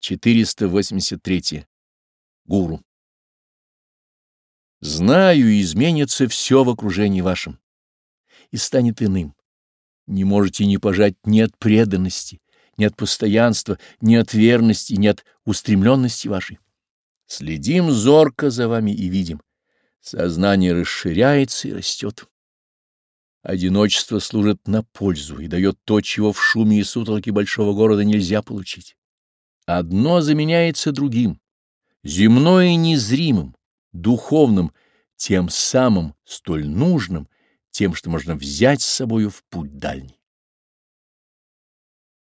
483. Гуру. Знаю, изменится все в окружении вашем и станет иным. Не можете не пожать ни от преданности, ни от постоянства, ни от верности, ни от устремленности вашей. Следим зорко за вами и видим. Сознание расширяется и растет. Одиночество служит на пользу и дает то, чего в шуме и сутолке большого города нельзя получить. Одно заменяется другим, земное незримым, духовным, тем самым столь нужным, тем, что можно взять с собою в путь дальний.